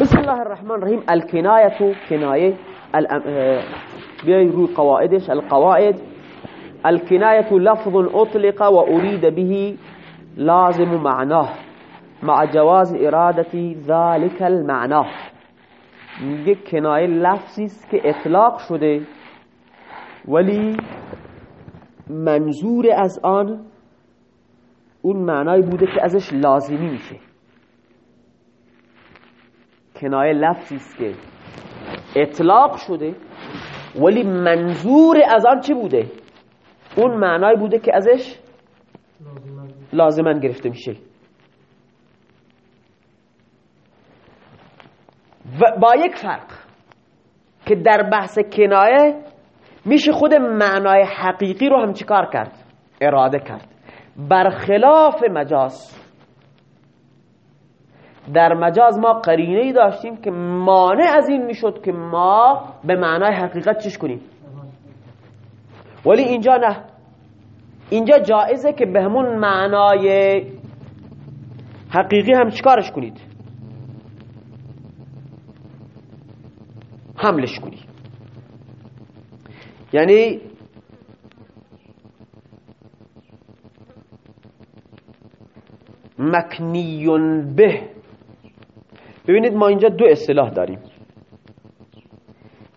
بسم الله الرحمن الرحیم الکنایه کنایه بیای روی قواعدش القواعد. لفظ أطلق و اريد به لازم معناه مع جواز إرادة ذلك المعنى. میگه کنایه لفظی است که اطلاق شده ولی منظور از آن اون معنای بوده که ازش لازمی میشه. کنایه لفظی است که اطلاق شده ولی منظور از آن چه بوده؟ اون معنای بوده که ازش لازما گرفته میشه. و با یک فرق که در بحث کنایه میشه خود معنای حقیقی رو هم چیکار کرد؟ اراده کرد. برخلاف مجاز در مجاز ما قرینه ای داشتیم که مانع از این می‌شد که ما به معنای حقیقت چیش کنیم. ولی اینجا نه. اینجا جایزه که به همون معنای حقیقی هم چیکارش کنید؟ حملش کنی. یعنی مکنیون به ببینید ما اینجا دو اصطلاح داریم.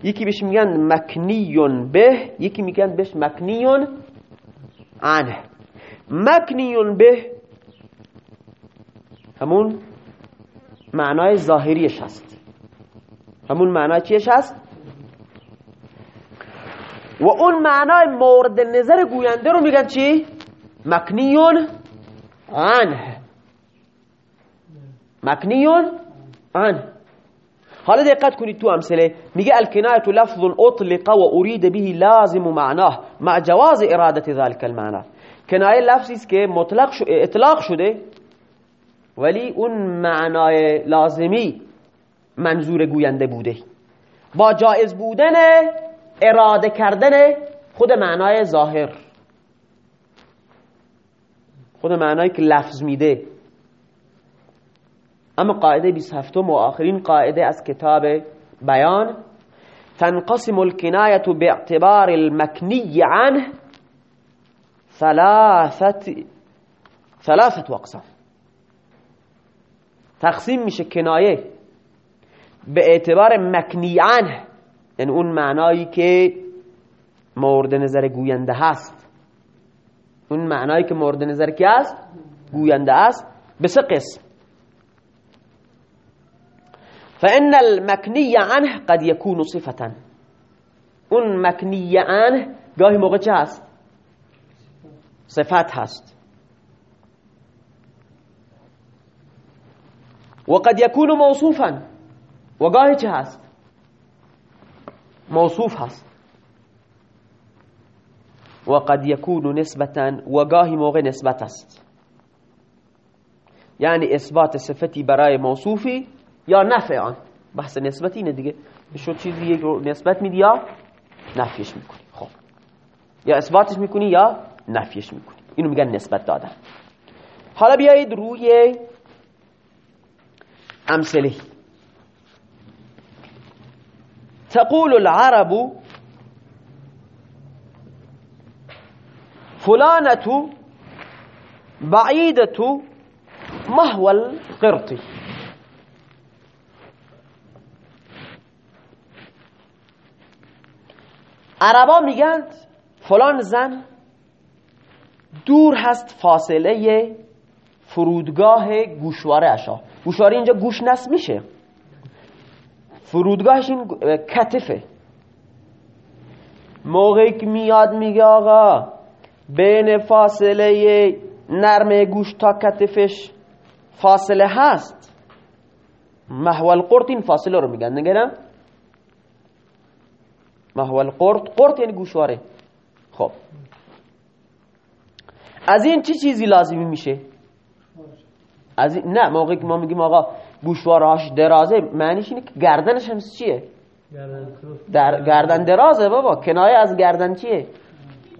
یکی بهش میگن مکنیون به یکی میگن بهش مکنیون عنه مکنیون به همون معنای ظاهریش هست. همون معنای چیش هست؟ و اون معنای مورد نظر گوینده رو میگن چی؟ مکنیون عنه مکنیون عنه حالا دقت کنید تو امثله. میگه الکنایت لفظ اطلق و اريد به لازم معناه. مع جواز اراده ذلك المعنى کنایه لفظی است که مطلق شو اطلاق شده ولی اون معنای لازمی منظور گوینده بوده. با جائز بودن اراده کردن خود معنای ظاهر. خود معنایی که لفظ میده. اما قاعده 27 و آخرین قاعده از کتاب بیان. تنقسم الکنایة باعتبار المکنی عنه ثلاثة ثلاثة اقسام. تقسیم میشه کنایه به اعتبار مکنی عنه یعنی اون معنایی که مورد نظر گوینده هست. اون معنایی که مورد نظر کی است گوینده است. به سه قسم. فإن المكني عنه قد يكون صفة. اون مکنی عنه موقع چه هست؟ صفت هست. وقد يكون موصوفا. و گاهی چه هست؟ موصوف هست. و قد يكون نسبتا و گاهی موقع نسبت است. یعنی إثبات صفتی برای موصوفی یا نفع آن. بحث نسبت اینه دیگه. شد چیزی یک رو نسبت میدی یا نفیش می‌کنی. خب. یا اثباتش می‌کنی یا نفیش می‌کنی. اینو میگن نسبت دادن. حالا بیایید روی امثله. تقول العرب فلانة بعيدة مهو القرط. عربا میگن فلان زن دور هست فاصله فرودگاه گوشواره اشا گوشواره اینجا گوش نصب میشه. فرودگاهش این کتفه. موقعی که میاد میگه آقا بین فاصله نرم گوش تا کتفش فاصله هست. محول قرط این فاصله رو میگن. نگرم محول قرط. قرط یعنی گوشواره. خب. از این چی چیزی لازمی میشه؟ از این نه موقعی که ما میگیم آقا گوشوارهاش درازه معنیش اینه که گردنش هم چیه؟ در گردن درازه بابا. کنایه از گردن چیه؟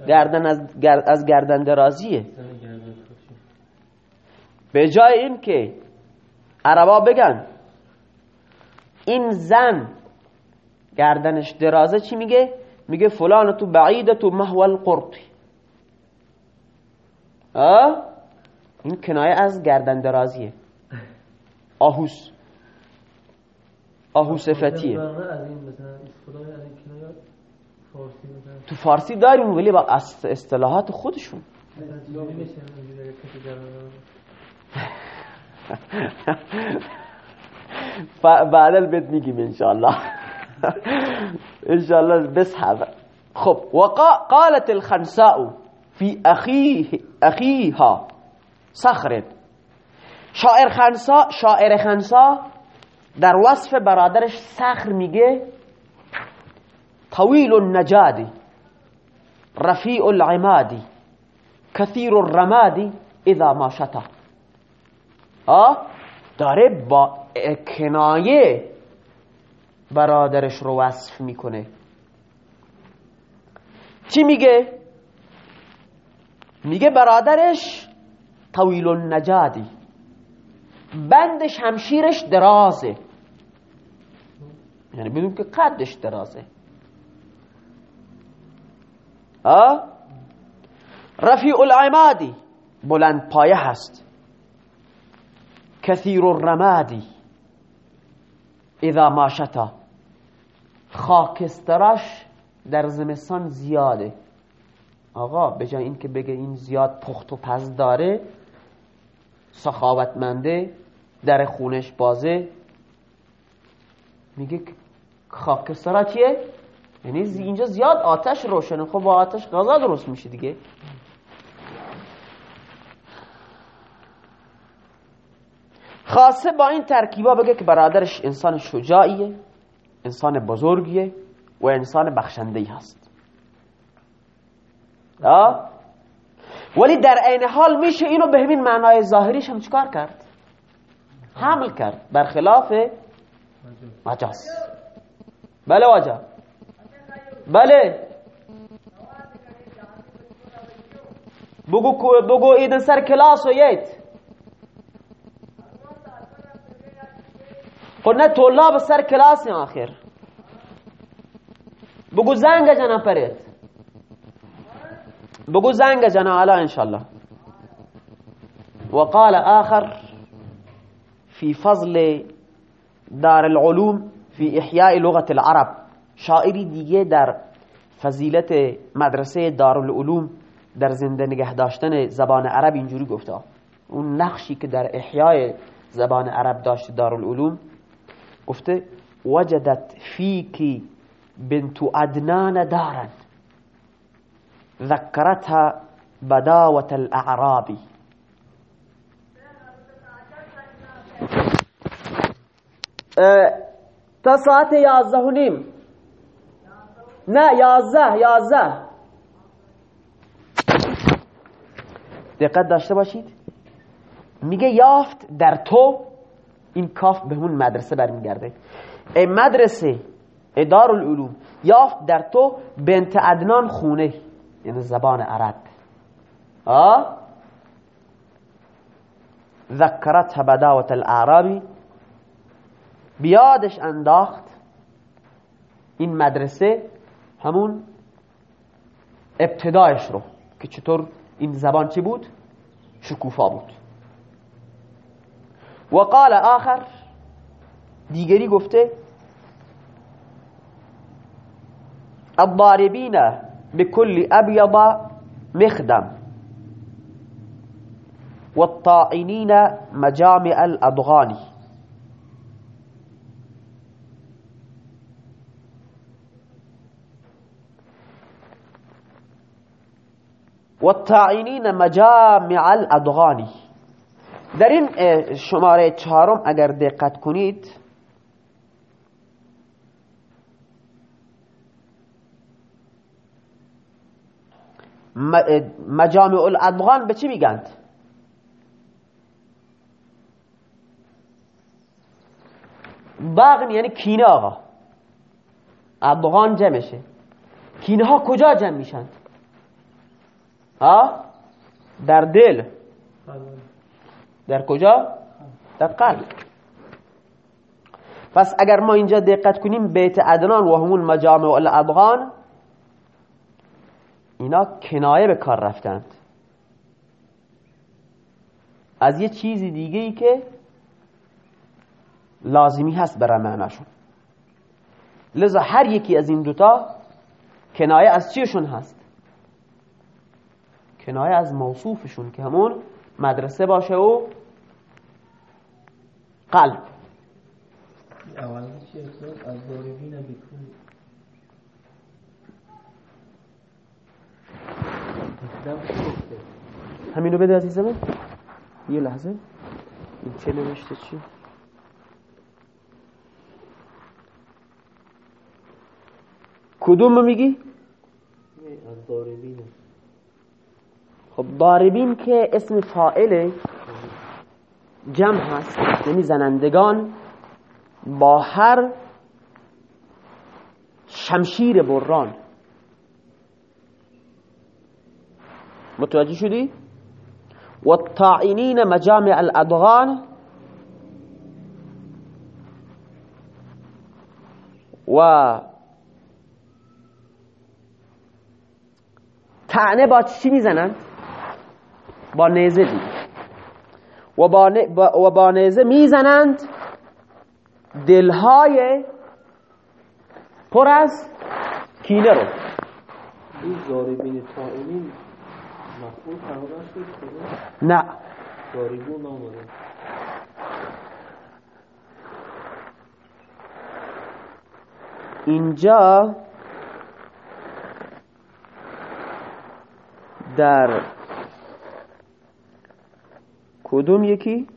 گردن از, از گردن درازیه. به جای این که عربا بگن این زن گردنش درازه چی میگه؟ میگه فلان تو بعیده تو محو القرطی این کنایه از گردن درازیه. آهوس. آهوس فتیه تو فارسی داریم ولی با اصطلاحات خودشون. بعد البيت میگیم انشاءالله. ان شاء الله بسحب بقى خب وقالت الخنساء في اخيه أخيها صخر. شاعر خنساء شاعر خنساء در وصف برادرش صخر میگه طويل النجادي رفيع العمادي كثير الرمادي إذا ما شتا آه؟ داره با کنایه برادرش رو وصف می‌کنه. چی میگه؟ میگه برادرش طویل النجادی بندش همشیرش درازه. یعنی بدون که قدش درازه. رفیع العمادی. بلند پایه هست. کثیر الرمادی. اذا ماشتا خاکستراش در زمستان زیاده. آقا به جای اینکه بگه این زیاد پخت و پز داره سخاوتمنده در خونش بازه. میگه خاکسترا چیه؟ یعنی اینجا زیاد آتش روشنه. خب با آتش غذا درست میشه دیگه. خاصه با این ترکیبا بگه که برادرش انسان شجاعیه. انسان بزرگیه و انسان بخشنده هست. ولی در عین حال میشه اینو به همین معنای ظاهریش هم چکار کرد؟ حمل کرد برخلاف مجاز. بله واجه بله. بگو بگو ایدن سر کلاس و یت. خب نه طلاب سر کلاس آخر. بگو زنگ جنا پرید. بگو زنگ جنا علا انشالله وقال آخر في فضل دار العلوم في احیاء لغت العرب. شاعری دیگه در فضیلت مدرسه دارالعلوم در زنده نگه داشتن زبان عرب اینجوری گفته. اون نقشی که در احیای زبان عرب داشت دارالعلوم گفته وجدت فيك بنت عدنان دارا ذكرتها بداوة الأعراب. تا ساعت یازده و نیم. نه یازده یازده. دقت داشته باشید. میگه یافت در تو این کاف به همون مدرسه برمیگرده. ای مدرسه ادار العلوم یافت در تو بنت عدنان خونه یعنی زبان عرب. آه ذکرت بداوت الاعرابی بیادش انداخت این مدرسه همون ابتدایش رو که چطور این زبان چی بود؟ شکوفا بود. وقال آخر دیگری گفته الضاربين بكل أبيض مخدم والطائنين مجامع الأضغان والطائنين مجامع الأضغان در این شماره چهارم اگر دقت کنید مجامع الادغان به چی میگند؟ باغن یعنی کینه آقا. ادغان جمعشه. کینه ها کجا جمع میشند ها؟ در دل. در کجا؟ در قلب. پس اگر ما اینجا دقت کنیم بیت ادنان و همون مجامع و الادغان اینا کنایه به کار رفتند. از یه چیزی دیگه ای که لازمی هست برای معناشون. لذا هر یکی از این دوتا کنایه از چیشون هست؟ کنایه از موصوفشون که همون مدرسه باشه و قلب. همینو بده عزیز من یه لحظه. این چه نوشته چی؟ کدوم میگی؟ خب داربین که اسم فائله جمع هست یعنی زنندگان با هر شمشیر بران متوجه شدی؟ و الطاعنین مجامع الادغان و تعنه با چی می‌زنن؟ با نیزه دید. و با, و با نیزه می‌زنند. دلهای پر از کینه رو. این زاربین طائنین مفعول تقریبا شد نه. زاربون آمده اینجا در کدوم یکی؟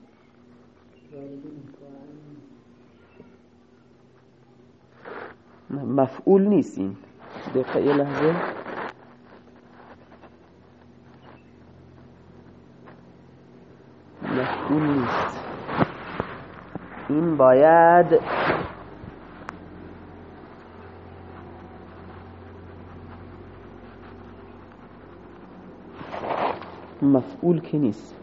مفعول نیست این. دقیقه یه لحظه. مفعول نیست. این باید مفعول که نیست.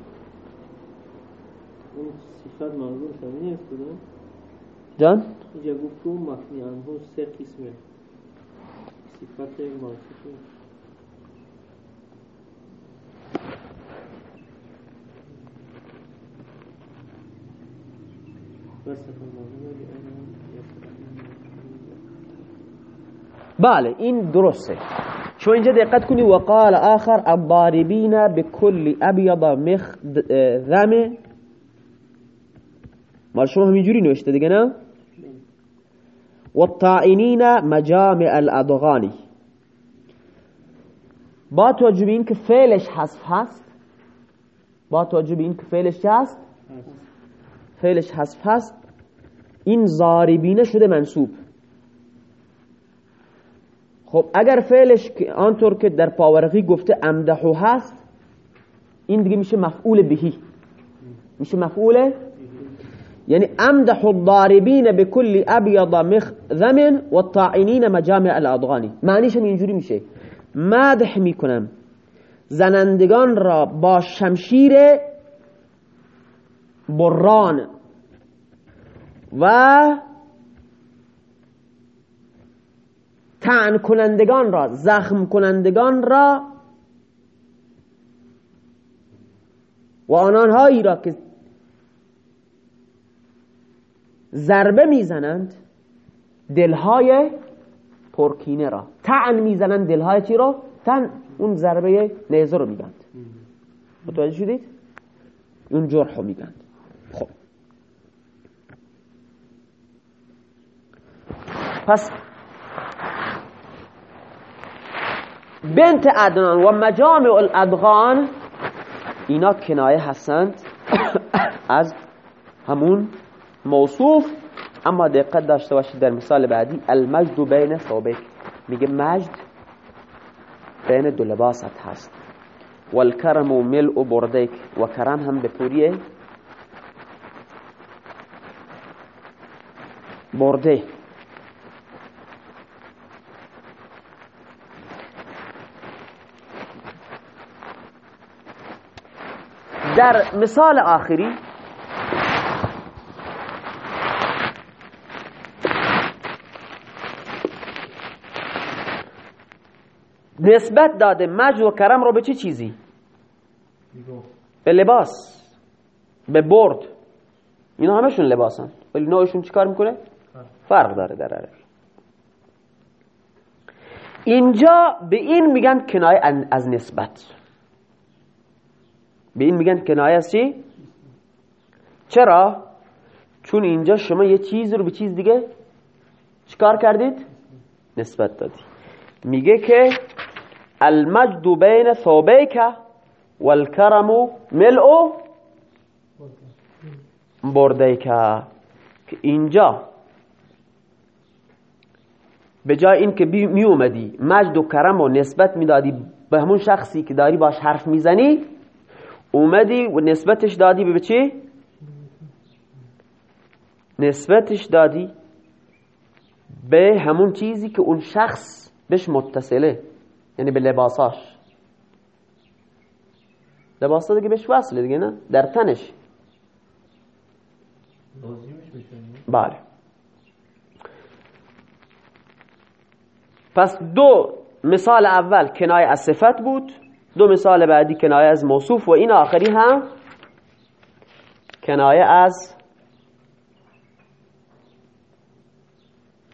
صفت منظور شما نیست کدوم جان؟ اینجا گفت اون مفنی انهو سه قسمه. صفت موصوفه بله این درسته. شو اینجا دقت کنی. وقال آخر الضاربین بكل ابيض مخذم مال شما همینجوری نوشته دیگه نه؟ والطائنین مجامع الادغانی با توجه به این که فعلش حذف هست با توجه به این که فعلش هست؟ فعلش حذف هست این ضاربینه شده منصوب. خب اگر فعلش آنطور که در پاورقی گفته امدحو هست این دیگه میشه مفعول بهی. میشه مفعول یعنی امدح الضاربین بكل ابيض مخذم والطاعنین مجامع الادغانی. معنیش هم اینجوری میشه. مدح می‌کنم. زنندگان را با شمشیر بران و تعن کنندگان را زخم کنندگان را و آنانهایی را که ضربه می‌زنند دلهای پرکینه را. تعن می‌زنند دلهای چی را؟ تن اون ضربه نیزه رو میگند متوجه شدید؟ اون جرح رو میگند خب. پس بنت ادنان و مجامع الادغان اینا کنایه هستند از همون موصوف اما دقت داشته باشید در مثال بعدی المجد بین ثوبک میگه مجد بین دو لباست هست. والکرم و ملء بردک و کرم هم به پوری برده. در مثال آخری نسبت داده مجد و کرم رو به چه چیزی؟ دیگه به لباس. به برد. اینا همشون لباسن. ولی نوعشون چیکار می‌کنه؟ فرق داره در عربی اینجا به این میگن کنایه از نسبت. به این میگن کنایه از چی؟ چرا؟ چون اینجا شما یه چیز رو به چیز دیگه چیکار کردید؟ نسبت دادی. میگه که المجد بین ثوبیک والکرم ملء بردیک که اینجا به جای این که می اومدی مجد و کرم و نسبت می‌دادی به همون شخصی که داری باش حرف می‌زنی اومدی و نسبتش دادی به چی؟ نسبتش دادی به همون چیزی که اون شخص بهش متصله یعنی به لباساش. لباسا دیگه بهش وصله دیگه نه؟ در تنش. بله. پس دو مثال اول کنایه از صفت بود دو مثال بعدی کنایه از موصوف و این آخری هم کنایه از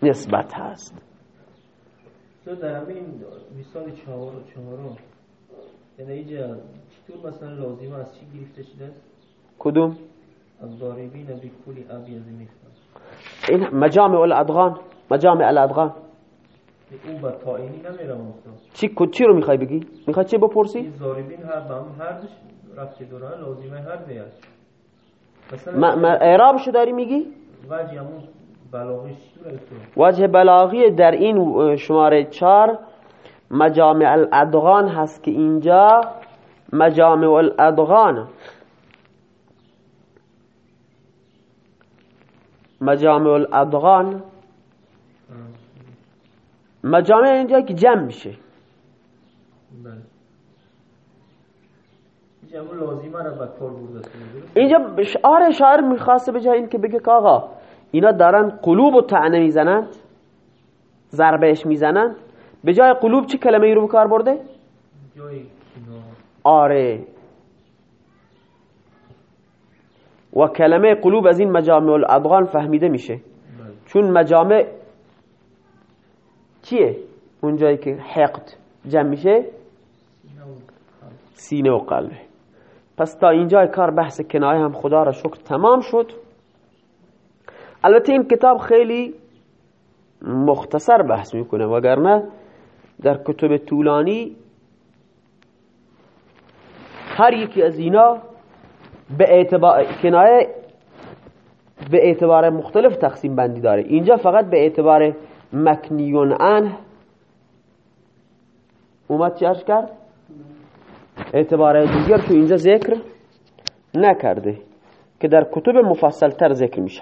نسبت هست. تو در همه این مثال چهار چهارم؟ یعنی اینجا چطور مثلا لازمه از چی گرفته شده؟ است؟ کدوم؟ از ضاربین بکلی ابیض می‌خواد. این مجامع الادغان مجامع الادغان. اون با نمیره مصطفى چی چی رو می‌خوای بگی؟ می‌خوای چی بپرسی؟ این ضاربین هر به هم هر دوش رفته دوران لازمه هر دیگه مثلا ما ما اعرابشو داری میگی؟ وجه همون وجه بلاغی در این شماره چار مجامع الادغان هست که اینجا مجامع الادغان. مجامع الادغان. مجامع اینجا که جمع میشه. بله. اینجا آره شاعر می‌خواسته به جای این که بگه که آقا اینا دارن قلوب و طعنه می‌زنند ضربهش می‌زنند به جای قلوب چه کلمه ای رو بکار برده؟ آره. و کلمه قلوب از این مجامع الادغان فهمیده میشه. بله. چون مجامع چیه؟ اون جایی که حقد جمع میشه. سینه و قلبه پس تا اینجا کار بحث کنایه هم. خدا را شکر تمام شد. البته این کتاب خیلی مختصر بحث می‌کنه وگرنه در کتب طولانی هر یکی از اینا به اعتبار کنایه به اعتبار مختلف تقسیم بندی داره اینجا فقط به اعتبار مکنیون عنه اومد عرض کرد؟ اعتبار دیگر تو اینجا ذکر نکرده که در کتب مفصل تر ذکر میشه